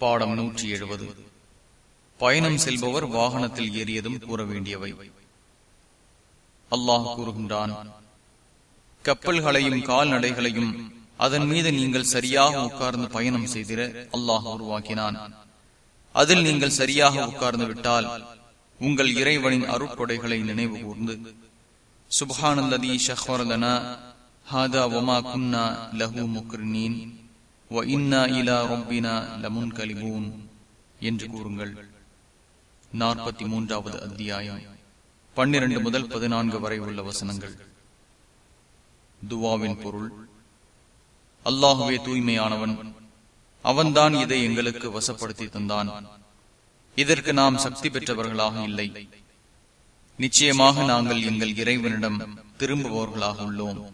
பாடம் நூற்றி எழுபது பயணம் செல்பவர் வாகனத்தில் ஏறியதும் கூற வேண்டியவை அல்லாஹ் கூறுகின்றான் கப்பல்களையும் கால்நடைகளையும் அதன் மீது நீங்கள் சரியாக உட்கார்ந்து பயணம் செய்திட அல்லாஹ் உருவாக்கினான். அதில் நீங்கள் சரியாக உட்கார்ந்து விட்டால் உங்கள் இறைவனின் அருட்கொடைகளை நினைவு கூர்ந்து சுபஹானந்ததி ஷஹ்வரதனா ஹாதா ஒமா குன்னா லஹு முக்ரினீன். என்று கூறுங்கள். நாற்பத்தி மூன்றாவது அத்தியாயம் பன்னிரண்டு முதல் பதினான்கு வரை உள்ள வசனங்கள். துவாவின் பொருள் அல்லாஹுவே தூய்மையானவன் அவன்தான் இதை எங்களுக்கு வசப்படுத்தி தந்தான். இதற்கு நாம் சக்தி பெற்றவர்களாக இல்லை. நிச்சயமாக நாங்கள் எங்கள் இறைவனிடம் திரும்புபவர்களாக உள்ளோம்.